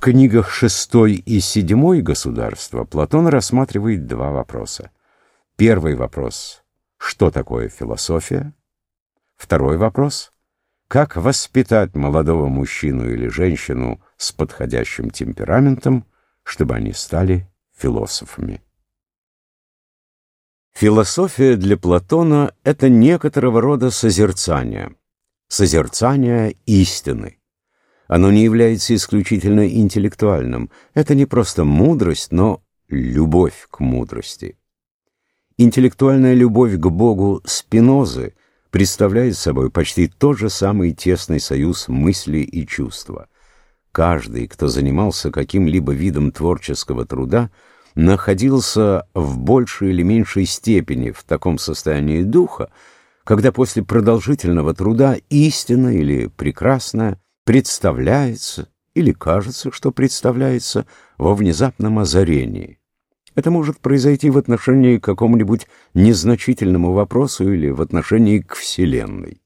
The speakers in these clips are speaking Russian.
В книгах шестой и седьмой государства Платон рассматривает два вопроса. Первый вопрос — что такое философия? Второй вопрос — как воспитать молодого мужчину или женщину с подходящим темпераментом, чтобы они стали философами? Философия для Платона — это некоторого рода созерцание, созерцание истины. Оно не является исключительно интеллектуальным. Это не просто мудрость, но любовь к мудрости. Интеллектуальная любовь к Богу Спинозы представляет собой почти тот же самый тесный союз мысли и чувства. Каждый, кто занимался каким-либо видом творческого труда, находился в большей или меньшей степени в таком состоянии духа, когда после продолжительного труда истина или прекрасное представляется или кажется, что представляется во внезапном озарении. Это может произойти в отношении к какому-нибудь незначительному вопросу или в отношении к Вселенной.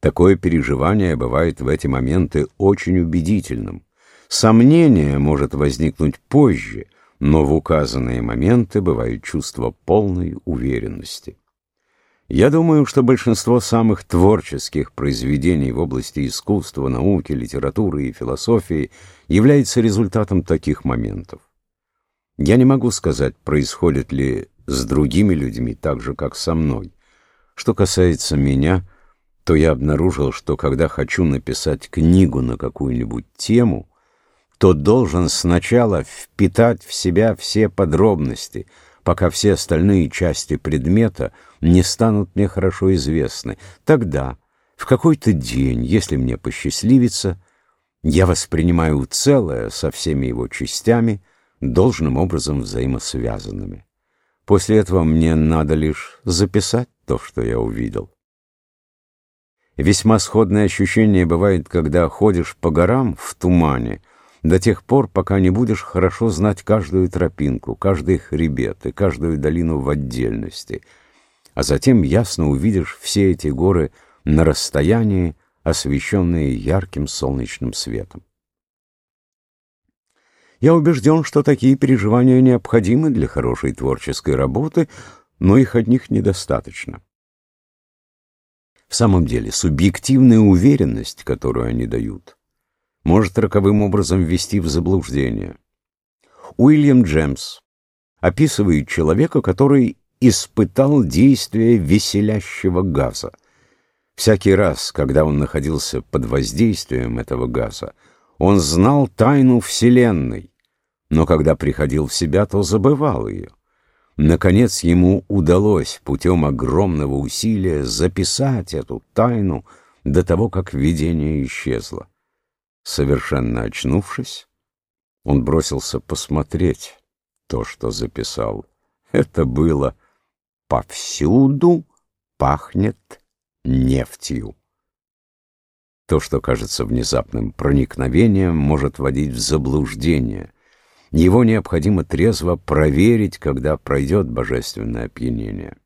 Такое переживание бывает в эти моменты очень убедительным. Сомнение может возникнуть позже – но в указанные моменты бывает чувство полной уверенности. Я думаю, что большинство самых творческих произведений в области искусства, науки, литературы и философии является результатом таких моментов. Я не могу сказать, происходит ли с другими людьми так же, как со мной. Что касается меня, то я обнаружил, что когда хочу написать книгу на какую-нибудь тему, то должен сначала впитать в себя все подробности, пока все остальные части предмета не станут мне хорошо известны. Тогда, в какой-то день, если мне посчастливится, я воспринимаю целое со всеми его частями, должным образом взаимосвязанными. После этого мне надо лишь записать то, что я увидел. Весьма сходное ощущение бывает, когда ходишь по горам в тумане, до тех пор, пока не будешь хорошо знать каждую тропинку, каждый хребет и каждую долину в отдельности, а затем ясно увидишь все эти горы на расстоянии, освещенные ярким солнечным светом. Я убежден, что такие переживания необходимы для хорошей творческой работы, но их одних недостаточно. В самом деле, субъективная уверенность, которую они дают – может роковым образом ввести в заблуждение. Уильям Джемс описывает человека, который испытал действие веселящего газа. Всякий раз, когда он находился под воздействием этого газа, он знал тайну Вселенной, но когда приходил в себя, то забывал ее. Наконец ему удалось путем огромного усилия записать эту тайну до того, как видение исчезло. Совершенно очнувшись, он бросился посмотреть то, что записал. Это было «Повсюду пахнет нефтью». То, что кажется внезапным проникновением, может вводить в заблуждение. Его необходимо трезво проверить, когда пройдет божественное опьянение.